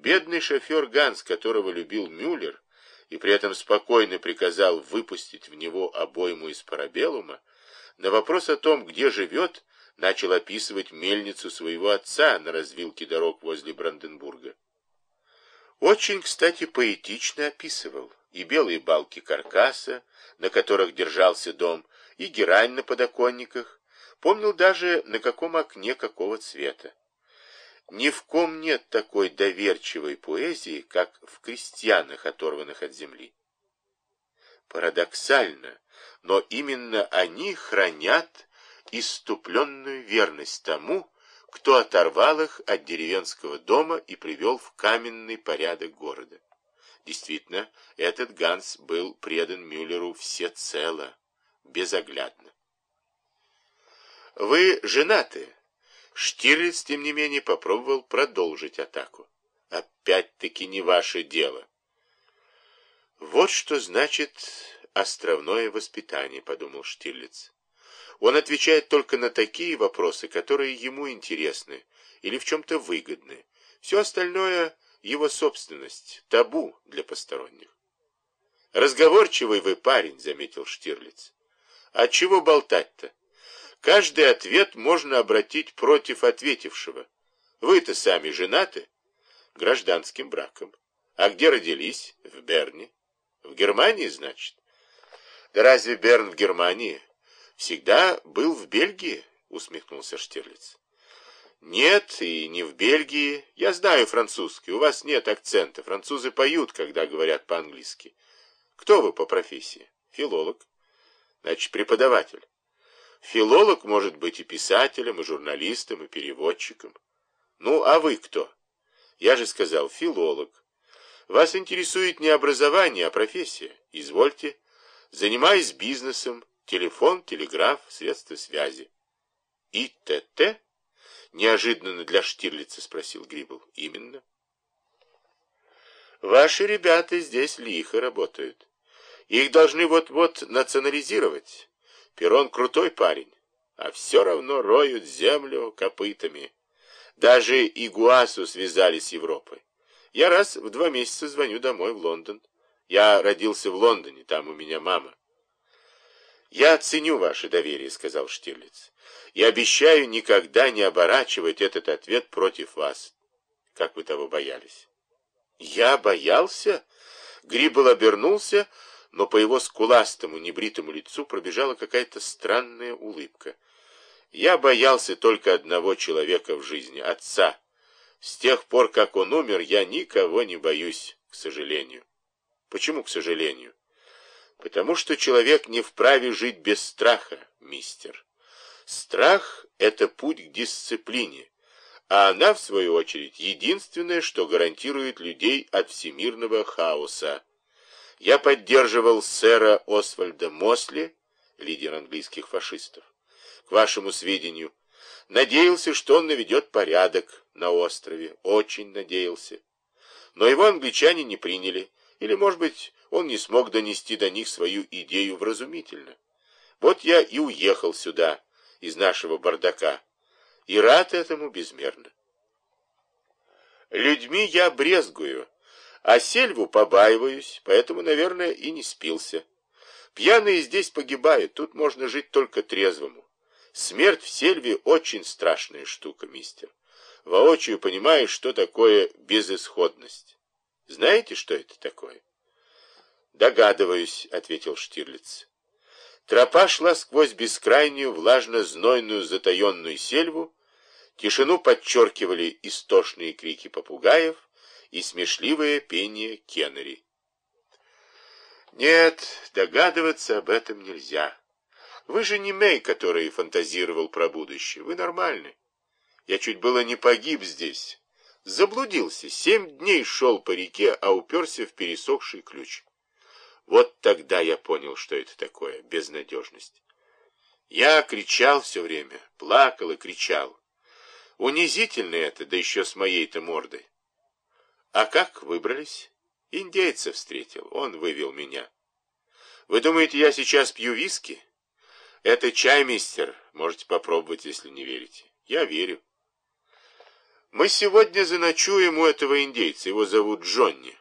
Бедный шофер Ганс, которого любил Мюллер, и при этом спокойно приказал выпустить в него обойму из парабеллума, на вопрос о том, где живет, начал описывать мельницу своего отца на развилке дорог возле Бранденбурга. Очень, кстати, поэтично описывал и белые балки каркаса, на которых держался дом, и герань на подоконниках, помнил даже, на каком окне какого цвета. Ни в ком нет такой доверчивой поэзии, как в крестьянах, оторванных от земли. Парадоксально, но именно они хранят иступленную верность тому, кто оторвал их от деревенского дома и привел в каменный порядок города. Действительно, этот Ганс был предан Мюллеру всецело, безоглядно. «Вы женаты?» Штирлиц, тем не менее, попробовал продолжить атаку. Опять-таки не ваше дело. Вот что значит островное воспитание, подумал Штирлиц. Он отвечает только на такие вопросы, которые ему интересны или в чем-то выгодны. Все остальное — его собственность, табу для посторонних. «Разговорчивый вы парень», — заметил Штирлиц. «А чего болтать-то? Каждый ответ можно обратить против ответившего. Вы-то сами женаты? Гражданским браком. А где родились? В Берне. В Германии, значит? Да разве Берн в Германии? Всегда был в Бельгии, усмехнулся Штирлиц. Нет, и не в Бельгии. Я знаю французский. У вас нет акцента. Французы поют, когда говорят по-английски. Кто вы по профессии? Филолог. Значит, преподаватель. Филолог может быть и писателем, и журналистом, и переводчиком. Ну, а вы кто? Я же сказал, филолог. Вас интересует не образование, а профессия. Извольте. Занимаюсь бизнесом. Телефон, телеграф, средства связи. И ТТ? Неожиданно для Штирлица спросил Грибл. Именно. Ваши ребята здесь лихо работают. Их должны вот-вот национализировать. Перрон крутой парень, а все равно роют землю копытами. Даже Игуасу связали с Европой. Я раз в два месяца звоню домой в Лондон. Я родился в Лондоне, там у меня мама. «Я ценю ваше доверие», — сказал Штирлиц. «И обещаю никогда не оборачивать этот ответ против вас, как вы того боялись». «Я боялся?» Гриббл обернулся, — но по его скуластому небритому лицу пробежала какая-то странная улыбка. Я боялся только одного человека в жизни — отца. С тех пор, как он умер, я никого не боюсь, к сожалению. Почему к сожалению? Потому что человек не вправе жить без страха, мистер. Страх — это путь к дисциплине, а она, в свою очередь, единственное, что гарантирует людей от всемирного хаоса, я поддерживал сэра Освальда Мосли, лидер английских фашистов. К вашему сведению, надеялся, что он наведет порядок на острове, очень надеялся. Но его англичане не приняли, или, может быть, он не смог донести до них свою идею вразумительно. Вот я и уехал сюда, из нашего бардака, и рад этому безмерно. Людьми я брезгую, а сельву побаиваюсь, поэтому, наверное, и не спился. Пьяные здесь погибают, тут можно жить только трезвому. Смерть в сельве очень страшная штука, мистер. Воочию понимаешь, что такое безысходность. Знаете, что это такое? Догадываюсь, ответил Штирлиц. Тропа шла сквозь бескрайнюю, влажно-знойную, затаенную сельву. Тишину подчеркивали истошные крики попугаев, и смешливое пение Кеннери. Нет, догадываться об этом нельзя. Вы же не Мэй, который фантазировал про будущее. Вы нормальный. Я чуть было не погиб здесь. Заблудился. Семь дней шел по реке, а уперся в пересохший ключ. Вот тогда я понял, что это такое безнадежность. Я кричал все время, плакал и кричал. Унизительно это, да еще с моей-то мордой. А как выбрались? Индейца встретил, он вывел меня. Вы думаете, я сейчас пью виски? Это чай, мистер, можете попробовать, если не верите. Я верю. Мы сегодня заночуем у этого индейца, его зовут Джонни.